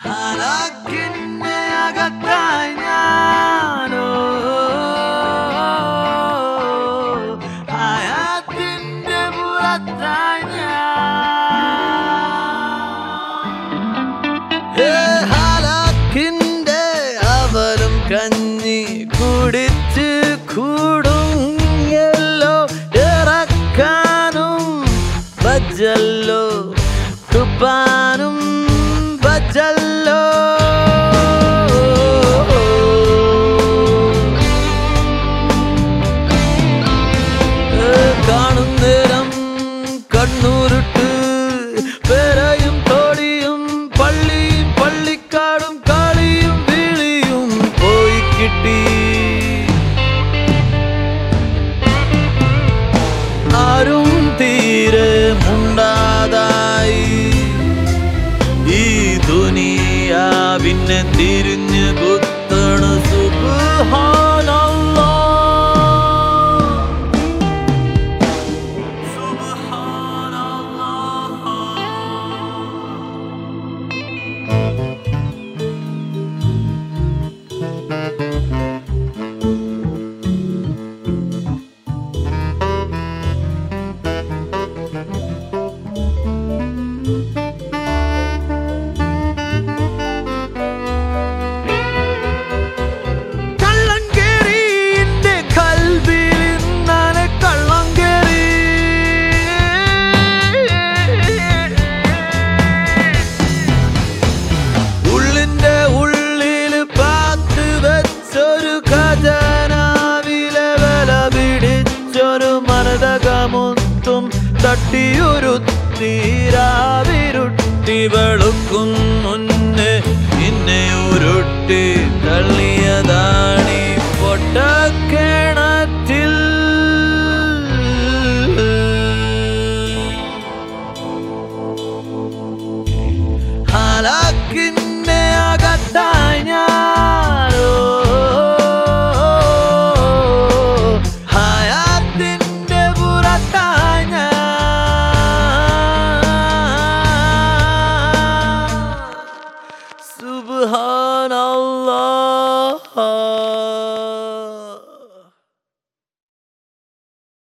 ഹലാക്കിന്റെ അകത്തായി ഞാനോ? ഹയാത്തിന്റെ പുറത്തായി ഞാൻ? അവലും കഞ്ഞി കുടിച്ച് കൂടുങ്ങല്ലോ? ഇറക്കാനും ബജ്ജല്ലോ തുപ്പാനും കിട്ടി ആരും മുണ്ടാതായി ഈ ദുനിയാവിനെ തിരിഞ്ഞ് മുത്തും തട്ടിയൊരു രാവിരുട്ടി വെളുക്കും മുന്നേ നിന്നെ ഉരുട്ടി തള്ളിയതാണി പൊട്ടക്കിണറ്റിൽ. ഹലാക്കിന്നെ അകത്താ